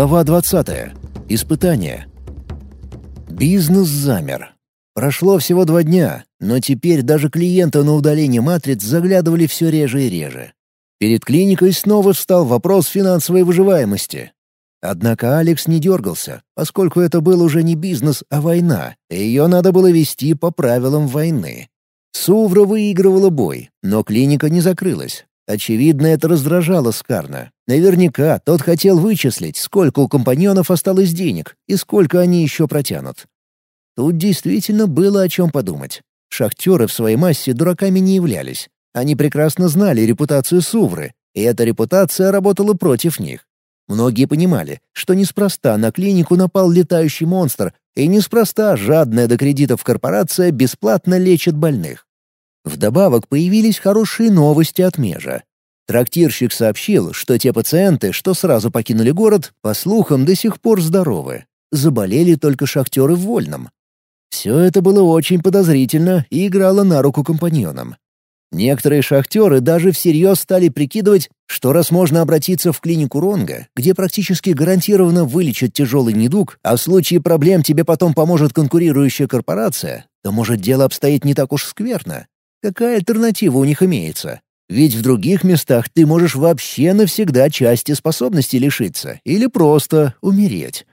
Глава 20. Испытание. Бизнес замер. Прошло всего два дня, но теперь даже клиенты на удаление матриц заглядывали все реже и реже. Перед клиникой снова встал вопрос финансовой выживаемости. Однако Алекс не дергался, поскольку это был уже не бизнес, а война, и ее надо было вести по правилам войны. Сувра выигрывала бой, но клиника не закрылась. Очевидно, это раздражало Скарна. Наверняка тот хотел вычислить, сколько у компаньонов осталось денег и сколько они еще протянут. Тут действительно было о чем подумать. Шахтеры в своей массе дураками не являлись. Они прекрасно знали репутацию Сувры, и эта репутация работала против них. Многие понимали, что неспроста на клинику напал летающий монстр, и неспроста жадная до кредитов корпорация бесплатно лечит больных. Вдобавок появились хорошие новости от Межа. Трактирщик сообщил, что те пациенты, что сразу покинули город, по слухам, до сих пор здоровы. Заболели только шахтеры в Вольном. Все это было очень подозрительно и играло на руку компаньонам. Некоторые шахтеры даже всерьез стали прикидывать, что раз можно обратиться в клинику Ронга, где практически гарантированно вылечат тяжелый недуг, а в случае проблем тебе потом поможет конкурирующая корпорация, то, может, дело обстоит не так уж скверно. Какая альтернатива у них имеется? Ведь в других местах ты можешь вообще навсегда части способностей лишиться или просто умереть.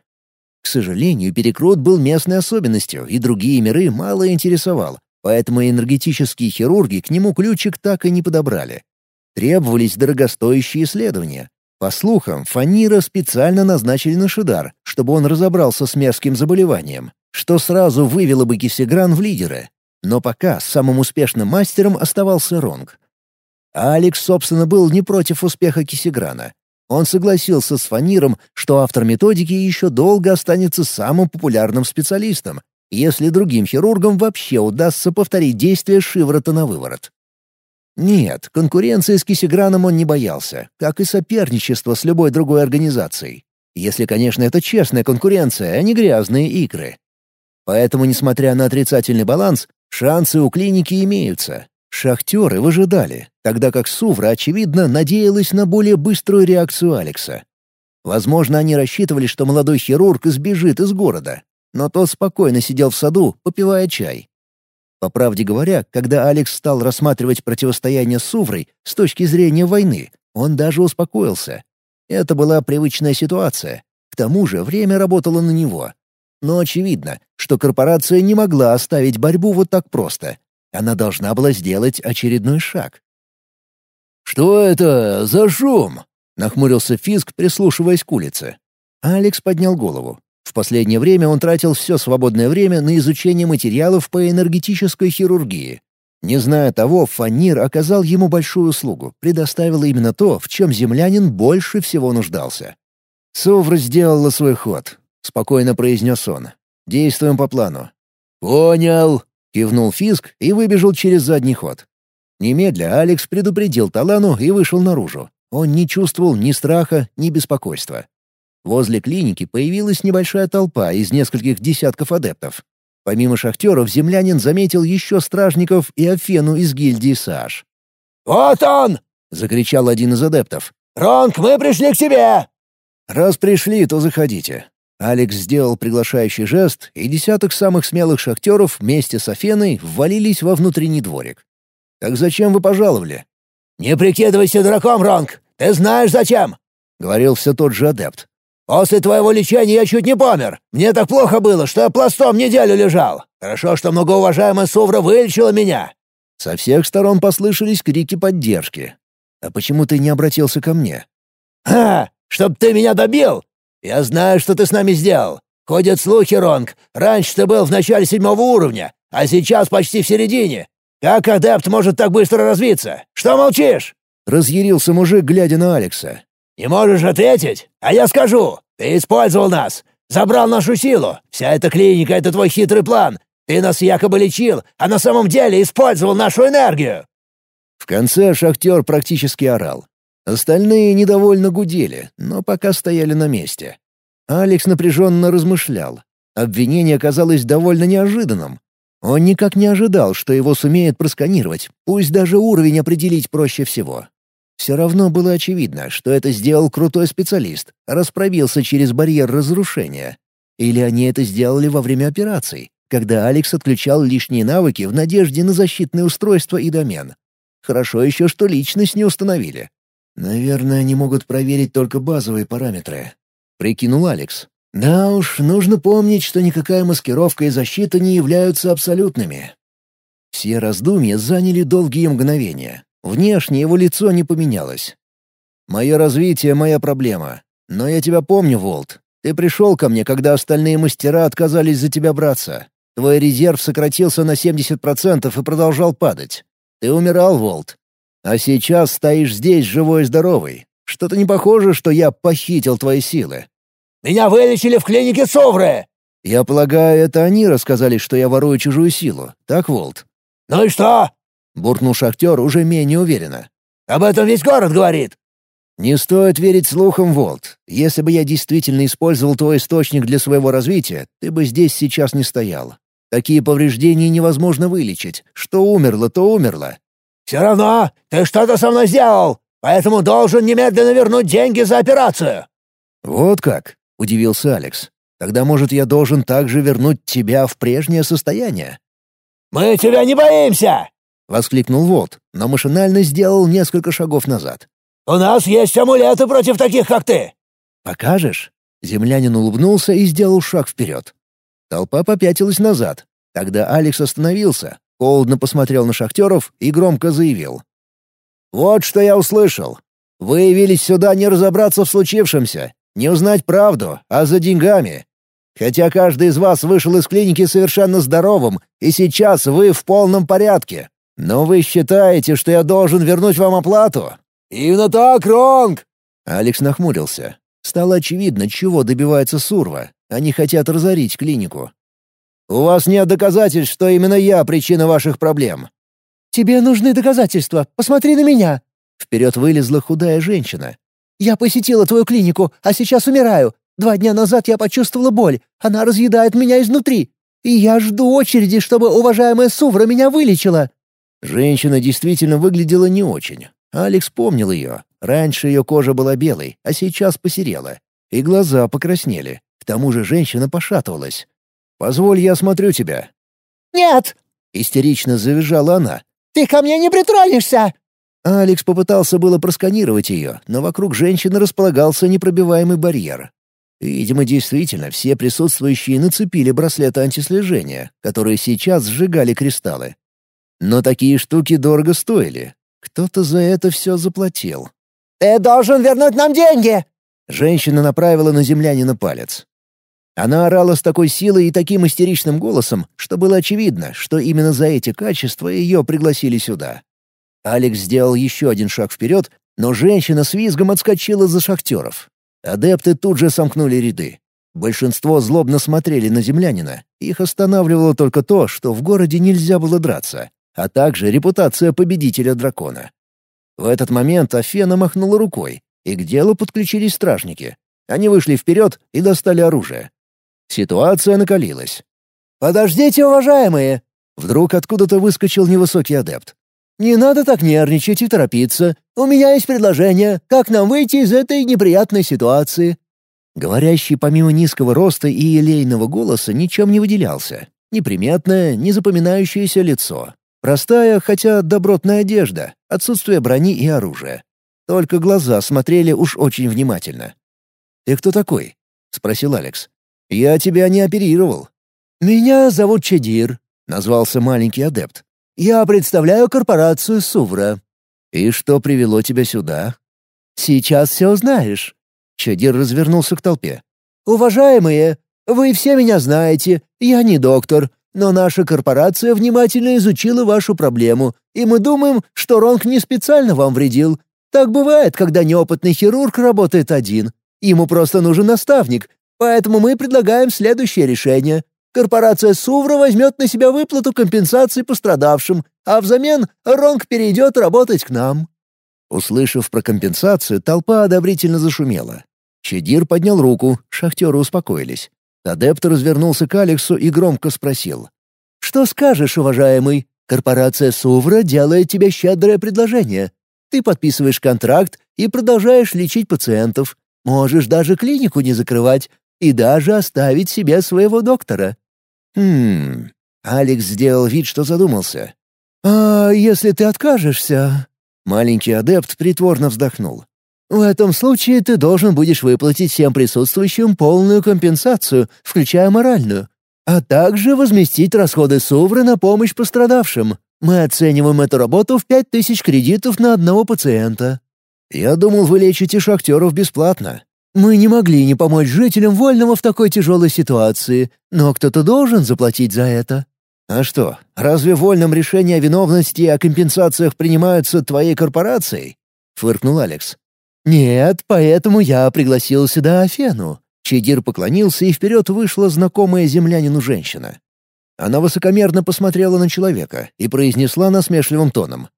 К сожалению, перекрут был местной особенностью, и другие миры мало интересовал, поэтому энергетические хирурги к нему ключик так и не подобрали. Требовались дорогостоящие исследования. По слухам, Фанира специально назначили на Шидар, чтобы он разобрался с мерзким заболеванием, что сразу вывело бы Кисегран в лидеры, но пока самым успешным мастером оставался Ронг. А Алекс, собственно, был не против успеха Кисиграна. Он согласился с Фаниром, что автор методики еще долго останется самым популярным специалистом, если другим хирургам вообще удастся повторить действие шиворота на выворот. Нет, конкуренции с Кисиграном он не боялся, как и соперничество с любой другой организацией. Если, конечно, это честная конкуренция, а не грязные игры. Поэтому, несмотря на отрицательный баланс, Шансы у клиники имеются. Шахтеры выжидали, тогда как Сувра, очевидно, надеялась на более быструю реакцию Алекса. Возможно, они рассчитывали, что молодой хирург сбежит из города, но тот спокойно сидел в саду, попивая чай. По правде говоря, когда Алекс стал рассматривать противостояние с Суврой с точки зрения войны, он даже успокоился. Это была привычная ситуация. К тому же время работало на него. Но очевидно, что корпорация не могла оставить борьбу вот так просто. Она должна была сделать очередной шаг. «Что это за шум?» — нахмурился Фиск, прислушиваясь к улице. Алекс поднял голову. В последнее время он тратил все свободное время на изучение материалов по энергетической хирургии. Не зная того, Фанир оказал ему большую услугу, предоставил именно то, в чем землянин больше всего нуждался. Совра сделала свой ход. — спокойно произнес он. «Действуем по плану». «Понял!» — кивнул Фиск и выбежал через задний ход. Немедля Алекс предупредил Талану и вышел наружу. Он не чувствовал ни страха, ни беспокойства. Возле клиники появилась небольшая толпа из нескольких десятков адептов. Помимо шахтеров, землянин заметил еще стражников и Афену из гильдии Саш. «Вот он!» — закричал один из адептов. «Ронг, мы пришли к тебе!» «Раз пришли, то заходите. Алекс сделал приглашающий жест, и десяток самых смелых шахтеров вместе с Афеной ввалились во внутренний дворик. «Так зачем вы пожаловали?» «Не прикидывайся дураком, Ронг! Ты знаешь зачем!» — говорил все тот же адепт. «После твоего лечения я чуть не помер. Мне так плохо было, что я пластом неделю лежал. Хорошо, что многоуважаемая Сувра вылечила меня». Со всех сторон послышались крики поддержки. «А почему ты не обратился ко мне?» «Ха! Чтоб ты меня добил! «Я знаю, что ты с нами сделал. Ходят слухи, Ронг. Раньше ты был в начале седьмого уровня, а сейчас почти в середине. Как адепт может так быстро развиться? Что молчишь?» Разъярился мужик, глядя на Алекса. «Не можешь ответить? А я скажу. Ты использовал нас. Забрал нашу силу. Вся эта клиника — это твой хитрый план. Ты нас якобы лечил, а на самом деле использовал нашу энергию!» В конце шахтер практически орал. Остальные недовольно гудели, но пока стояли на месте. Алекс напряженно размышлял. Обвинение казалось довольно неожиданным. Он никак не ожидал, что его сумеют просканировать, пусть даже уровень определить проще всего. Все равно было очевидно, что это сделал крутой специалист, расправился через барьер разрушения. Или они это сделали во время операций, когда Алекс отключал лишние навыки в надежде на защитное устройство и домен. Хорошо еще, что личность не установили. «Наверное, они могут проверить только базовые параметры», — прикинул Алекс. «Да уж, нужно помнить, что никакая маскировка и защита не являются абсолютными». Все раздумья заняли долгие мгновения. Внешне его лицо не поменялось. «Мое развитие — моя проблема. Но я тебя помню, Волт. Ты пришел ко мне, когда остальные мастера отказались за тебя браться. Твой резерв сократился на 70% и продолжал падать. Ты умирал, Волт. А сейчас стоишь здесь живой и здоровый. Что-то не похоже, что я похитил твои силы». «Меня вылечили в клинике Совры!» «Я полагаю, это они рассказали, что я ворую чужую силу. Так, Волт?» «Ну и что?» — буркнул шахтер уже менее уверенно. «Об этом весь город говорит». «Не стоит верить слухам, Волт. Если бы я действительно использовал твой источник для своего развития, ты бы здесь сейчас не стоял. Такие повреждения невозможно вылечить. Что умерло, то умерло. «Все равно ты что-то со мной сделал, поэтому должен немедленно вернуть деньги за операцию». «Вот как?» — удивился Алекс. «Тогда, может, я должен также вернуть тебя в прежнее состояние?» «Мы тебя не боимся!» — воскликнул Волт, но машинально сделал несколько шагов назад. «У нас есть амулеты против таких, как ты!» «Покажешь?» Землянин улыбнулся и сделал шаг вперед. Толпа попятилась назад. Тогда Алекс остановился, Холодно посмотрел на шахтеров и громко заявил. «Вот что я услышал. Вы явились сюда не разобраться в случившемся, не узнать правду, а за деньгами. Хотя каждый из вас вышел из клиники совершенно здоровым, и сейчас вы в полном порядке. Но вы считаете, что я должен вернуть вам оплату?» «Именно так, Ронг!» Алекс нахмурился. Стало очевидно, чего добивается Сурва. Они хотят разорить клинику. У вас нет доказательств, что именно я причина ваших проблем». «Тебе нужны доказательства. Посмотри на меня». Вперед вылезла худая женщина. «Я посетила твою клинику, а сейчас умираю. Два дня назад я почувствовала боль. Она разъедает меня изнутри. И я жду очереди, чтобы уважаемая Сувра меня вылечила». Женщина действительно выглядела не очень. Алекс помнил ее. Раньше ее кожа была белой, а сейчас посерела. И глаза покраснели. К тому же женщина пошатывалась. Позволь, я осмотрю тебя». «Нет!» — истерично завизжала она. «Ты ко мне не притронешься!» Алекс попытался было просканировать ее, но вокруг женщины располагался непробиваемый барьер. Видимо, действительно, все присутствующие нацепили браслеты антислежения, которые сейчас сжигали кристаллы. Но такие штуки дорого стоили. Кто-то за это все заплатил. «Ты должен вернуть нам деньги!» Женщина направила на землянина палец. Она орала с такой силой и таким истеричным голосом, что было очевидно, что именно за эти качества ее пригласили сюда. Алекс сделал еще один шаг вперед, но женщина с визгом отскочила за шахтеров. Адепты тут же сомкнули ряды. Большинство злобно смотрели на землянина. Их останавливало только то, что в городе нельзя было драться, а также репутация победителя дракона. В этот момент Афена махнула рукой, и к делу подключились стражники. Они вышли вперед и достали оружие. Ситуация накалилась. «Подождите, уважаемые!» Вдруг откуда-то выскочил невысокий адепт. «Не надо так нервничать и торопиться. У меня есть предложение, как нам выйти из этой неприятной ситуации». Говорящий помимо низкого роста и елейного голоса ничем не выделялся. Неприметное, незапоминающееся лицо. Простая, хотя добротная одежда, отсутствие брони и оружия. Только глаза смотрели уж очень внимательно. «Ты кто такой?» — спросил Алекс. «Я тебя не оперировал». «Меня зовут Чедир», — назвался маленький адепт. «Я представляю корпорацию Сувра». «И что привело тебя сюда?» «Сейчас все узнаешь». Чадир развернулся к толпе. «Уважаемые, вы все меня знаете, я не доктор, но наша корпорация внимательно изучила вашу проблему, и мы думаем, что Ронг не специально вам вредил. Так бывает, когда неопытный хирург работает один. Ему просто нужен наставник, Поэтому мы предлагаем следующее решение. Корпорация Сувра возьмет на себя выплату компенсации пострадавшим, а взамен Ронг перейдет работать к нам». Услышав про компенсацию, толпа одобрительно зашумела. Чедир поднял руку, шахтеры успокоились. Адепт развернулся к Алексу и громко спросил. «Что скажешь, уважаемый? Корпорация Сувра делает тебе щедрое предложение. Ты подписываешь контракт и продолжаешь лечить пациентов. Можешь даже клинику не закрывать и даже оставить себе своего доктора». «Хм...» Алекс сделал вид, что задумался. «А если ты откажешься?» Маленький адепт притворно вздохнул. «В этом случае ты должен будешь выплатить всем присутствующим полную компенсацию, включая моральную, а также возместить расходы Сувры на помощь пострадавшим. Мы оцениваем эту работу в пять тысяч кредитов на одного пациента». «Я думал, вы лечите шахтеров бесплатно». «Мы не могли не помочь жителям Вольного в такой тяжелой ситуации, но кто-то должен заплатить за это». «А что, разве в вольном решении о виновности и о компенсациях принимаются твоей корпорацией?» — фыркнул Алекс. «Нет, поэтому я пригласил сюда Афену». Чедир поклонился, и вперед вышла знакомая землянину женщина. Она высокомерно посмотрела на человека и произнесла насмешливым тоном.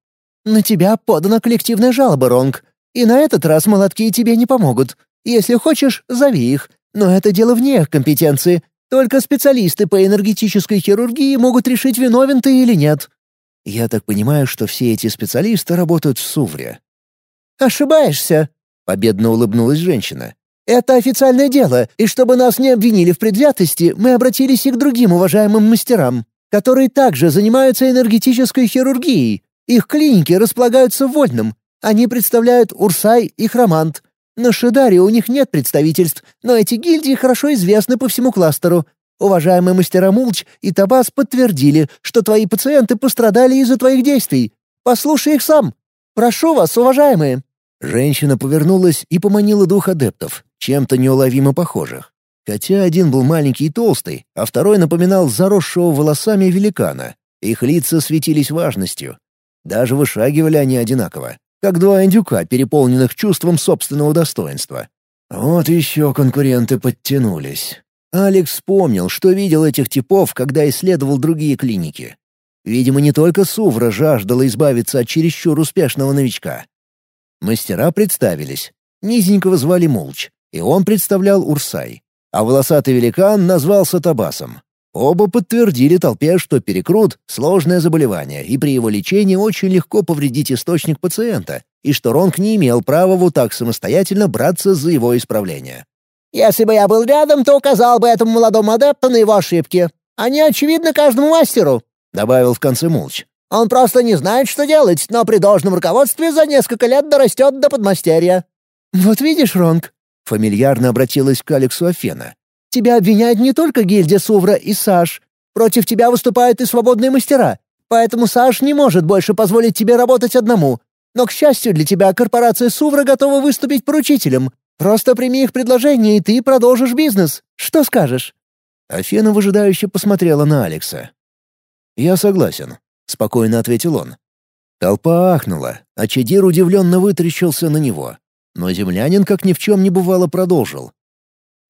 «На тебя подана коллективная жалоба, Ронг, и на этот раз молотки тебе не помогут. Если хочешь, зови их, но это дело вне их компетенции, только специалисты по энергетической хирургии могут решить, виновен ты или нет». «Я так понимаю, что все эти специалисты работают в Сувре». «Ошибаешься», — победно улыбнулась женщина. «Это официальное дело, и чтобы нас не обвинили в предвзятости, мы обратились и к другим уважаемым мастерам, которые также занимаются энергетической хирургией. Их клиники располагаются в Вольном. Они представляют Урсай и Хромант. На Шидаре у них нет представительств, но эти гильдии хорошо известны по всему кластеру. Уважаемые мастера Мулч и Табас подтвердили, что твои пациенты пострадали из-за твоих действий. Послушай их сам. Прошу вас, уважаемые». Женщина повернулась и поманила двух адептов, чем-то неуловимо похожих. Хотя один был маленький и толстый, а второй напоминал заросшего волосами великана. Их лица светились важностью. Даже вышагивали они одинаково как два индюка, переполненных чувством собственного достоинства. Вот еще конкуренты подтянулись. Алекс вспомнил, что видел этих типов, когда исследовал другие клиники. Видимо, не только Сувра жаждала избавиться от чересчур успешного новичка. Мастера представились. Низенького звали Мулч, и он представлял Урсай. А волосатый великан назвался Табасом. Оба подтвердили толпе, что перекрут — сложное заболевание, и при его лечении очень легко повредить источник пациента, и что Ронг не имел права вот так самостоятельно браться за его исправление. «Если бы я был рядом, то указал бы этому молодому адепту на его ошибки. Они очевидны каждому мастеру», — добавил в конце Мулч. «Он просто не знает, что делать, но при должном руководстве за несколько лет дорастет до подмастерья». «Вот видишь, Ронг», — фамильярно обратилась к Алексу Афена. Тебя обвиняют не только гильдия Сувра и Саш. Против тебя выступают и свободные мастера. Поэтому Саш не может больше позволить тебе работать одному. Но, к счастью для тебя, корпорация Сувра готова выступить поручителем. Просто прими их предложение, и ты продолжишь бизнес. Что скажешь?» Афена выжидающе посмотрела на Алекса. «Я согласен», — спокойно ответил он. Толпа ахнула, а Чедир удивленно вытрящился на него. Но землянин, как ни в чем не бывало, продолжил.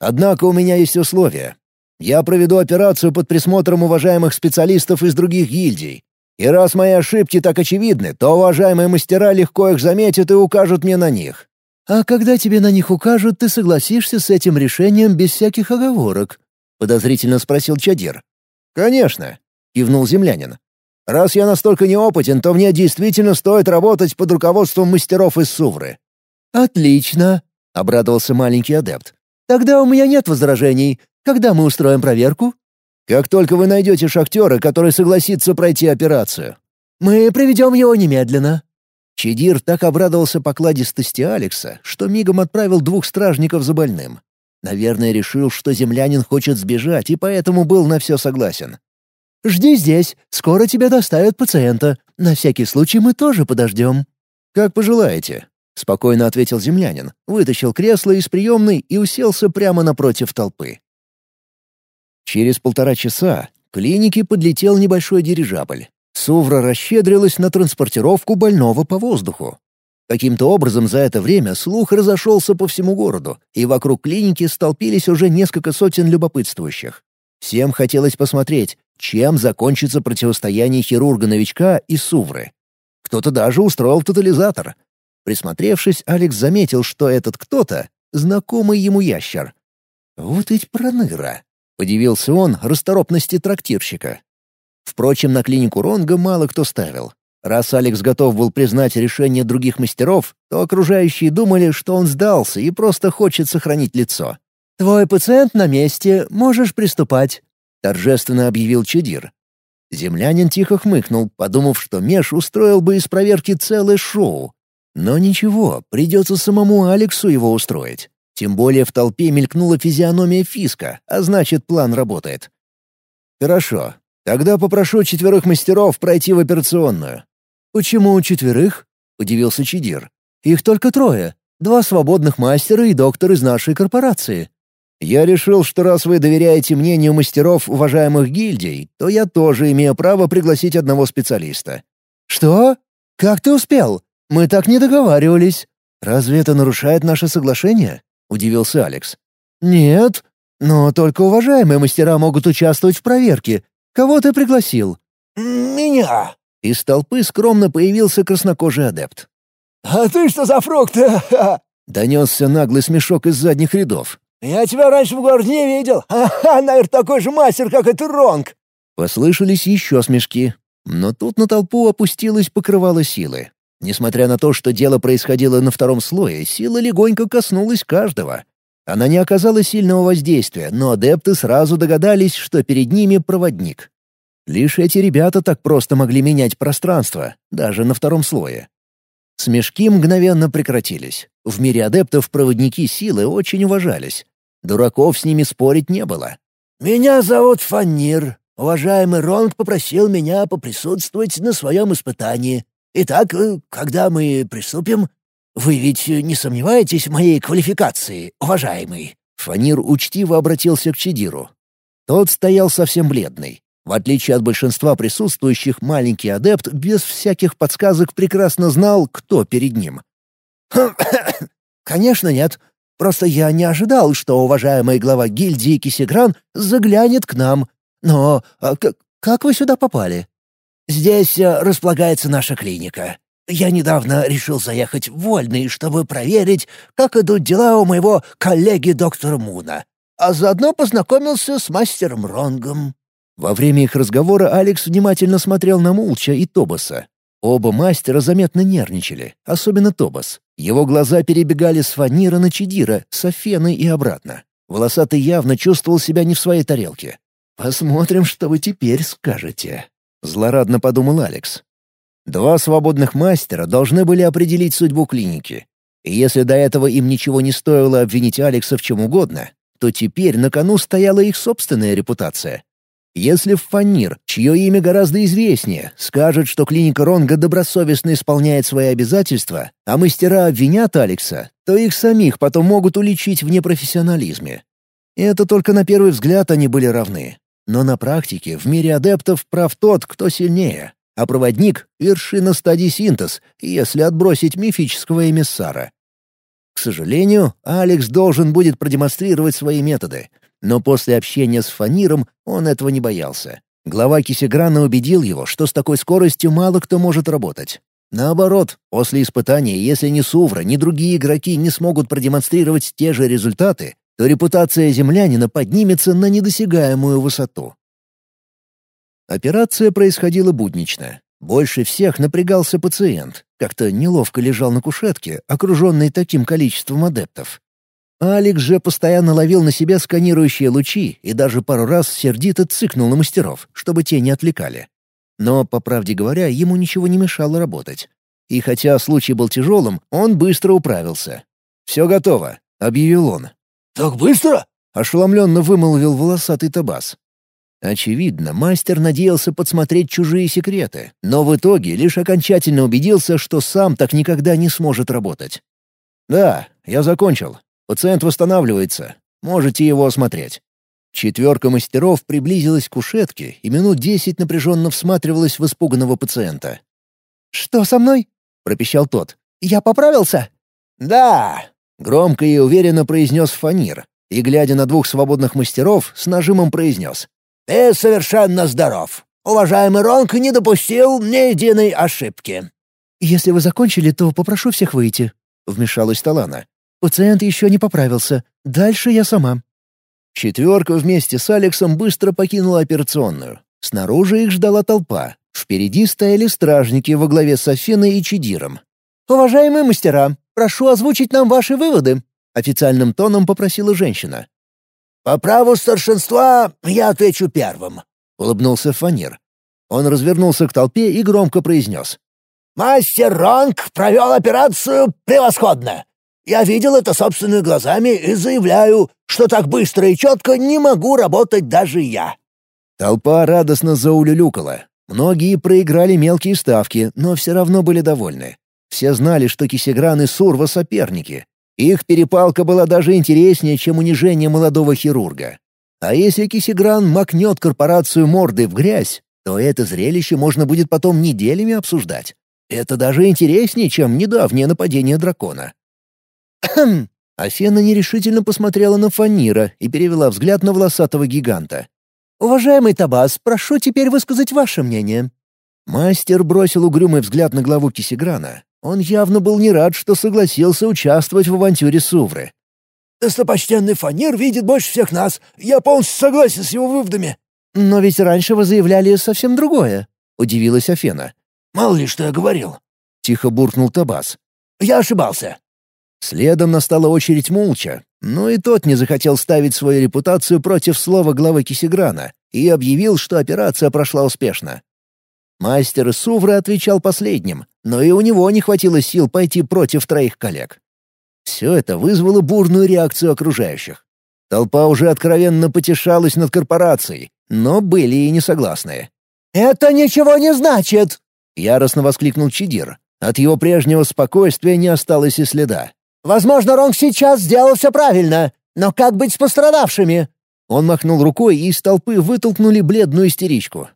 Однако у меня есть условия. Я проведу операцию под присмотром уважаемых специалистов из других гильдий. И раз мои ошибки так очевидны, то уважаемые мастера легко их заметят и укажут мне на них. «А когда тебе на них укажут, ты согласишься с этим решением без всяких оговорок?» — подозрительно спросил Чадир. «Конечно», — кивнул землянин. «Раз я настолько неопытен, то мне действительно стоит работать под руководством мастеров из Сувры». «Отлично», — обрадовался маленький адепт. Тогда у меня нет возражений. Когда мы устроим проверку? Как только вы найдете шахтера, который согласится пройти операцию. Мы приведем его немедленно. Чедир так обрадовался покладистости Алекса, что мигом отправил двух стражников за больным. Наверное, решил, что землянин хочет сбежать, и поэтому был на все согласен. «Жди здесь, скоро тебя доставят пациента. На всякий случай мы тоже подождем». «Как пожелаете», — спокойно ответил землянин, вытащил кресло из приемной и уселся прямо напротив толпы. Через полтора часа к клинике подлетел небольшой дирижабль. Сувра расщедрилась на транспортировку больного по воздуху. Каким-то образом за это время слух разошелся по всему городу, и вокруг клиники столпились уже несколько сотен любопытствующих. Всем хотелось посмотреть, чем закончится противостояние хирурга-новичка и Сувры. Кто-то даже устроил тотализатор, Присмотревшись, Алекс заметил, что этот кто-то — знакомый ему ящер. «Вот ведь проныра!» — удивился он расторопности трактирщика. Впрочем, на клинику Ронга мало кто ставил. Раз Алекс готов был признать решение других мастеров, то окружающие думали, что он сдался и просто хочет сохранить лицо. «Твой пациент на месте, можешь приступать», — торжественно объявил Чедир. Землянин тихо хмыкнул, подумав, что Меш устроил бы из проверки целое шоу. Но ничего, придется самому Алексу его устроить. Тем более в толпе мелькнула физиономия Фиска, а значит, план работает. «Хорошо. Тогда попрошу четверых мастеров пройти в операционную». «Почему четверых?» — удивился Чидир. «Их только трое. Два свободных мастера и доктор из нашей корпорации». «Я решил, что раз вы доверяете мнению мастеров уважаемых гильдий, то я тоже имею право пригласить одного специалиста». «Что? Как ты успел? Мы так не договаривались». «Разве это нарушает наше соглашение?» — удивился Алекс. «Нет, но только уважаемые мастера могут участвовать в проверке. Кого ты пригласил?» «Меня!» Из толпы скромно появился краснокожий адепт. «А ты что за фрукт?» Донесся наглый смешок из задних рядов. «Я тебя раньше в городе не видел. Ха-ха, наверное, такой же мастер, как и ты, Ронг!» Послышались еще смешки. Но тут на толпу опустилось покрывало силы. Несмотря на то, что дело происходило на втором слое, сила легонько коснулась каждого. Она не оказала сильного воздействия, но адепты сразу догадались, что перед ними проводник. Лишь эти ребята так просто могли менять пространство, даже на втором слое. Смешки мгновенно прекратились. В мире адептов проводники силы очень уважались. Дураков с ними спорить не было. «Меня зовут Фанир. Уважаемый Ронг попросил меня поприсутствовать на своем испытании. Итак, э, когда мы приступим, вы ведь не сомневаетесь в моей квалификации, уважаемый?» Фанир учтиво обратился к Чедиру. Тот стоял совсем бледный. В отличие от большинства присутствующих, маленький адепт без всяких подсказок прекрасно знал, кто перед ним. «Конечно нет. Просто я не ожидал, что уважаемый глава гильдии Кисигран заглянет к нам. Но а, как вы сюда попали?» «Здесь э, располагается наша клиника. Я недавно решил заехать в Вольный, чтобы проверить, как идут дела у моего коллеги доктора Муна, а заодно познакомился с мастером Ронгом». Во время их разговора Алекс внимательно смотрел на Мулча и Тобаса. Оба мастера заметно нервничали, особенно Тобас. Его глаза перебегали с Фанира на Чидира, с Афены и обратно. Волосатый явно чувствовал себя не в своей тарелке. «Посмотрим, что вы теперь скажете», — злорадно подумал Алекс. Два свободных мастера должны были определить судьбу клиники. И если до этого им ничего не стоило обвинить Алекса в чем угодно, то теперь на кону стояла их собственная репутация. Если Фанир, чье имя гораздо известнее, скажет, что клиника Ронга добросовестно исполняет свои обязательства, а мастера обвинят Алекса, то их самих потом могут уличить в непрофессионализме. Это только на первый взгляд они были равны. Но на практике в мире адептов прав тот, кто сильнее а проводник — вершина стадии синтез, если отбросить мифического эмиссара. К сожалению, Алекс должен будет продемонстрировать свои методы, но после общения с Фаниром он этого не боялся. Глава Кисеграна убедил его, что с такой скоростью мало кто может работать. Наоборот, после испытания, если ни Сувра, ни другие игроки не смогут продемонстрировать те же результаты, то репутация землянина поднимется на недосягаемую высоту. Операция происходила буднично. Больше всех напрягался пациент, как-то неловко лежал на кушетке, окруженный таким количеством адептов. Алекс же постоянно ловил на себя сканирующие лучи и даже пару раз сердито цыкнул на мастеров, чтобы те не отвлекали. Но, по правде говоря, ему ничего не мешало работать. И хотя случай был тяжелым, он быстро управился. «Все готово», — объявил он. «Так быстро?» — ошеломленно вымолвил волосатый Табас. Очевидно, мастер надеялся подсмотреть чужие секреты, но в итоге лишь окончательно убедился, что сам так никогда не сможет работать. «Да, я закончил. Пациент восстанавливается. Можете его осмотреть». Четверка мастеров приблизилась к кушетке и минут десять напряженно всматривалась в испуганного пациента. «Что со мной?» — пропищал тот. «Я поправился?» «Да!» — громко и уверенно произнес Фанир, и, глядя на двух свободных мастеров, с нажимом произнес. «Ты совершенно здоров. Уважаемый Ронг не допустил ни единой ошибки». «Если вы закончили, то попрошу всех выйти», — вмешалась Талана. «Пациент еще не поправился. Дальше я сама». Четверка вместе с Алексом быстро покинула операционную. Снаружи их ждала толпа. Впереди стояли стражники во главе с Афиной и Чидиром. «Уважаемые мастера, прошу озвучить нам ваши выводы», — официальным тоном попросила женщина. «По праву старшинства я отвечу первым», — улыбнулся Фанир. Он развернулся к толпе и громко произнес. «Мастер Ронг провел операцию превосходно. Я видел это собственными глазами и заявляю, что так быстро и четко не могу работать даже я». Толпа радостно заулюлюкала. Многие проиграли мелкие ставки, но все равно были довольны. Все знали, что Кисегран и Сурва — соперники. Их перепалка была даже интереснее, чем унижение молодого хирурга. А если Кисегран макнет корпорацию мордой в грязь, то это зрелище можно будет потом неделями обсуждать. Это даже интереснее, чем недавнее нападение дракона. Хм. Афена нерешительно посмотрела на Фанира и перевела взгляд на волосатого гиганта. «Уважаемый Табас, прошу теперь высказать ваше мнение». Мастер бросил угрюмый взгляд на главу Кисиграна. Он явно был не рад, что согласился участвовать в авантюре Сувры. «Достопочтенный Фанир видит больше всех нас. Я полностью согласен с его выводами». «Но ведь раньше вы заявляли совсем другое», — удивилась Афена. «Мало ли, что я говорил», — тихо буркнул Табас. «Я ошибался». Следом настала очередь молча, но и тот не захотел ставить свою репутацию против слова главы Кисиграна и объявил, что операция прошла успешно. Мастер Сувра отвечал последним, но и у него не хватило сил пойти против троих коллег. Все это вызвало бурную реакцию окружающих. Толпа уже откровенно потешалась над корпорацией, но были и несогласные. «Это ничего не значит!» — яростно воскликнул Чидир. От его прежнего спокойствия не осталось и следа. Возможно, Ронг сейчас сделал все правильно, но как быть с пострадавшими?» Он махнул рукой, и из толпы вытолкнули бледную истеричку.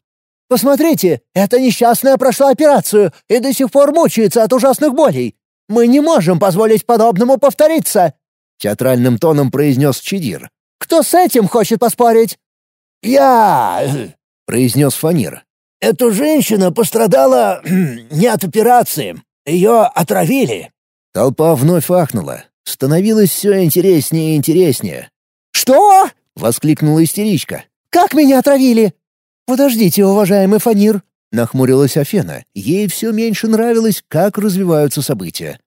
«Посмотрите, эта несчастная прошла операцию и до сих пор мучается от ужасных болей. Мы не можем позволить подобному повториться!» Театральным тоном произнес Чидир. «Кто с этим хочет поспорить?» «Я...» — произнес Фанир. «Эта женщина пострадала не от операции. Ее отравили. Толпа вновь ахнула. Становилось все интереснее и интереснее. «Что?» — воскликнула истеричка. «Как меня отравили?» «Подождите, уважаемый Фанир», — нахмурилась Афена. Ей все меньше нравилось, как развиваются события.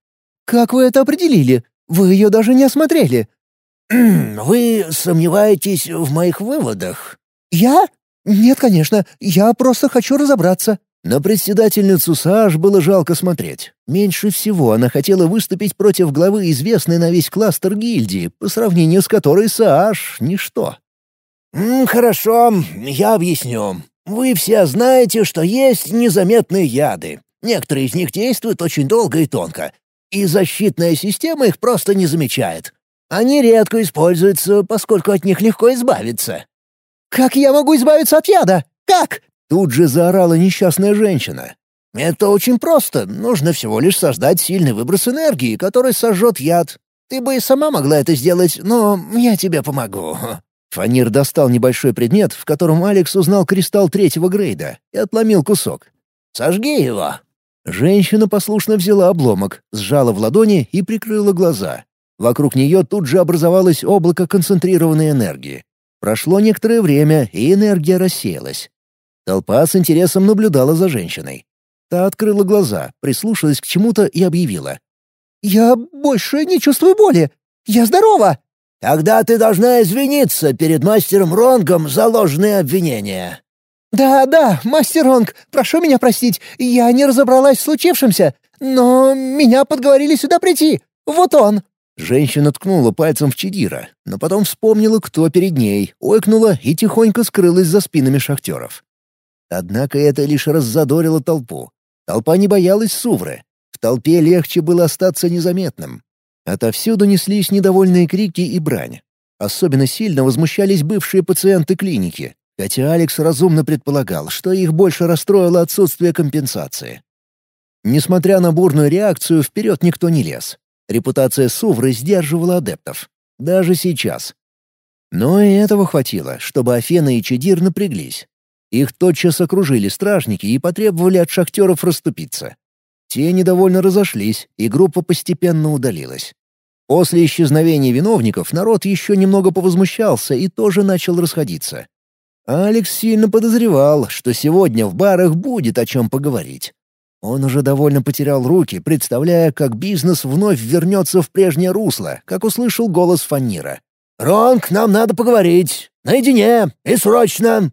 «Как вы это определили? Вы ее даже не осмотрели». «Вы сомневаетесь в моих выводах?» «Я? Нет, конечно. Я просто хочу разобраться». На председательницу Сааш было жалко смотреть. Меньше всего она хотела выступить против главы известной на весь кластер гильдии, по сравнению с которой Сааш — ничто. «Хорошо, я объясню. Вы все знаете, что есть незаметные яды. Некоторые из них действуют очень долго и тонко, и защитная система их просто не замечает. Они редко используются, поскольку от них легко избавиться». «Как я могу избавиться от яда? Как?» Тут же заорала несчастная женщина. «Это очень просто. Нужно всего лишь создать сильный выброс энергии, который сожжет яд. Ты бы и сама могла это сделать, но я тебе помогу». Фанир достал небольшой предмет, в котором Алекс узнал кристалл третьего грейда, и отломил кусок. «Сожги его!» Женщина послушно взяла обломок, сжала в ладони и прикрыла глаза. Вокруг нее тут же образовалось облако концентрированной энергии. Прошло некоторое время, и энергия рассеялась. Толпа с интересом наблюдала за женщиной. Та открыла глаза, прислушалась к чему-то и объявила. «Я больше не чувствую боли. Я здорова!» «Тогда ты должна извиниться перед мастером Ронгом за ложные обвинения». «Да, да, мастер Ронг, прошу меня простить, я не разобралась в случившемся, но меня подговорили сюда прийти. Вот он!» Женщина ткнула пальцем в Чидира, но потом вспомнила, кто перед ней, ойкнула и тихонько скрылась за спинами шахтеров. Однако это лишь раззадорило толпу. Толпа не боялась Сувры. В толпе легче было остаться незаметным. Отовсюду неслись недовольные крики и брань. Особенно сильно возмущались бывшие пациенты клиники, хотя Алекс разумно предполагал, что их больше расстроило отсутствие компенсации. Несмотря на бурную реакцию, вперед никто не лез. Репутация Сувры сдерживала адептов. Даже сейчас. Но и этого хватило, чтобы Афена и Чедир напряглись. Их тотчас окружили стражники и потребовали от шахтеров расступиться. Те недовольно разошлись, и группа постепенно удалилась. После исчезновения виновников народ еще немного повозмущался и тоже начал расходиться. Алекс сильно подозревал, что сегодня в барах будет о чем поговорить. Он уже довольно потерял руки, представляя, как бизнес вновь вернется в прежнее русло, как услышал голос Фанира. «Ронг, нам надо поговорить. Наедине. И срочно!»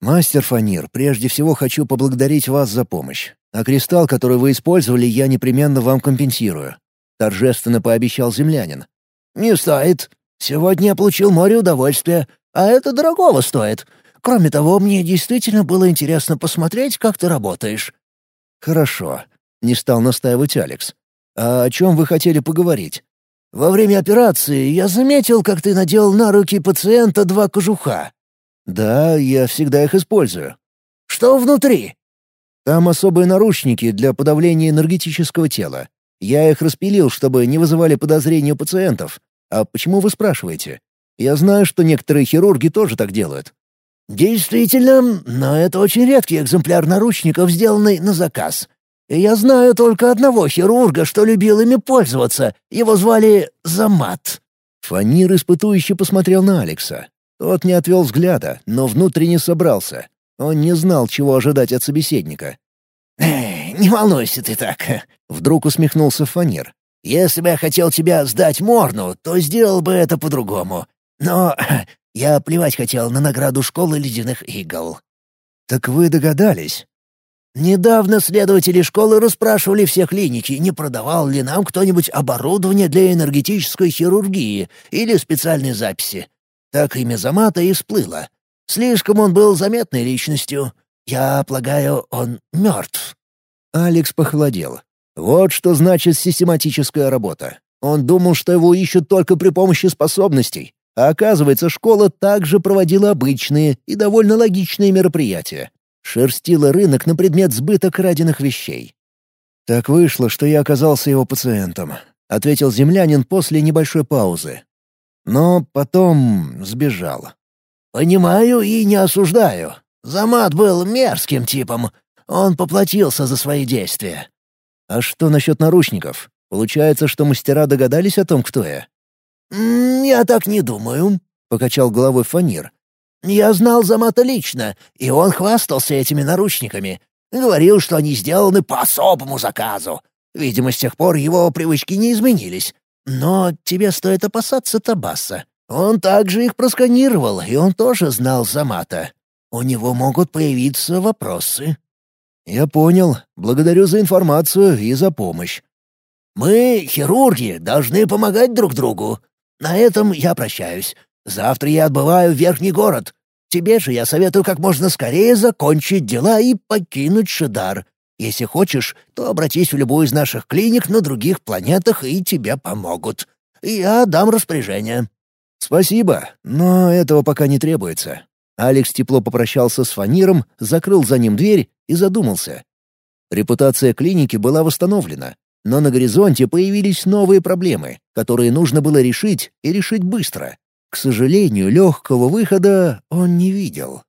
«Мастер Фанир, прежде всего хочу поблагодарить вас за помощь. А кристалл, который вы использовали, я непременно вам компенсирую», — торжественно пообещал землянин. «Не стоит. Сегодня я получил море удовольствия, а это дорогого стоит. Кроме того, мне действительно было интересно посмотреть, как ты работаешь». «Хорошо», — не стал настаивать Алекс. «А о чем вы хотели поговорить?» «Во время операции я заметил, как ты надел на руки пациента два кожуха. «Да, я всегда их использую». «Что внутри?» «Там особые наручники для подавления энергетического тела. Я их распилил, чтобы не вызывали подозрения у пациентов. А почему вы спрашиваете? Я знаю, что некоторые хирурги тоже так делают». «Действительно, но это очень редкий экземпляр наручников, сделанный на заказ. И я знаю только одного хирурга, что любил ими пользоваться. Его звали Замат». Фанир испытующе посмотрел на Алекса. Тот не отвел взгляда, но внутренне собрался. Он не знал, чего ожидать от собеседника. «Не волнуйся ты так», — вдруг усмехнулся Фанир. «Если бы я хотел тебя сдать Морну, то сделал бы это по-другому. Но я плевать хотел на награду школы ледяных игл». «Так вы догадались?» «Недавно следователи школы расспрашивали все клиники, не продавал ли нам кто-нибудь оборудование для энергетической хирургии или специальной записи. Так имя Замата и всплыло. Слишком он был заметной личностью. Я полагаю, он мертв». Алекс похолодел. Вот что значит систематическая работа. Он думал, что его ищут только при помощи способностей. А оказывается, школа также проводила обычные и довольно логичные мероприятия. Шерстила рынок на предмет сбыта краденных вещей. «Так вышло, что я оказался его пациентом», — ответил землянин после небольшой паузы. Но потом сбежал. «Понимаю и не осуждаю. Замат был мерзким типом. Он поплатился за свои действия». «А что насчет наручников? Получается, что мастера догадались о том, кто я?» «Я так не думаю», — покачал головой Фанир. «Я знал Замата лично, и он хвастался этими наручниками. Говорил, что они сделаны по особому заказу. Видимо, с тех пор его привычки не изменились. Но тебе стоит опасаться Табаса. Он также их просканировал, и он тоже знал Замата. У него могут появиться вопросы». «Я понял. Благодарю за информацию и за помощь». «Мы, хирурги, должны помогать друг другу. На этом я прощаюсь. Завтра я отбываю в Верхний город. Тебе же я советую как можно скорее закончить дела и покинуть Шидар. Если хочешь, то обратись в любую из наших клиник на других планетах, и тебе помогут. Я дам распоряжение». «Спасибо, но этого пока не требуется». Алекс тепло попрощался с Фаниром, закрыл за ним дверь и задумался. Репутация клиники была восстановлена, но на горизонте появились новые проблемы, которые нужно было решить и решить быстро. К сожалению, легкого выхода он не видел.